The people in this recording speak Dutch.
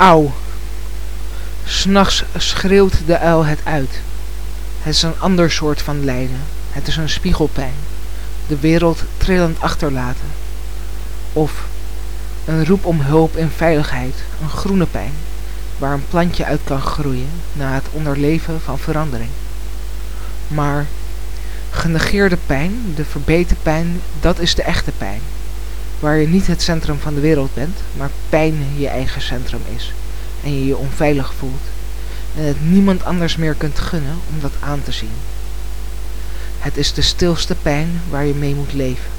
Auw. S'nachts schreeuwt de uil het uit. Het is een ander soort van lijden. Het is een spiegelpijn. De wereld trillend achterlaten. Of een roep om hulp en veiligheid. Een groene pijn. Waar een plantje uit kan groeien na het onderleven van verandering. Maar genegeerde pijn, de verbeten pijn, dat is de echte pijn. Waar je niet het centrum van de wereld bent, maar pijn je eigen centrum is. En je je onveilig voelt. En het niemand anders meer kunt gunnen om dat aan te zien. Het is de stilste pijn waar je mee moet leven.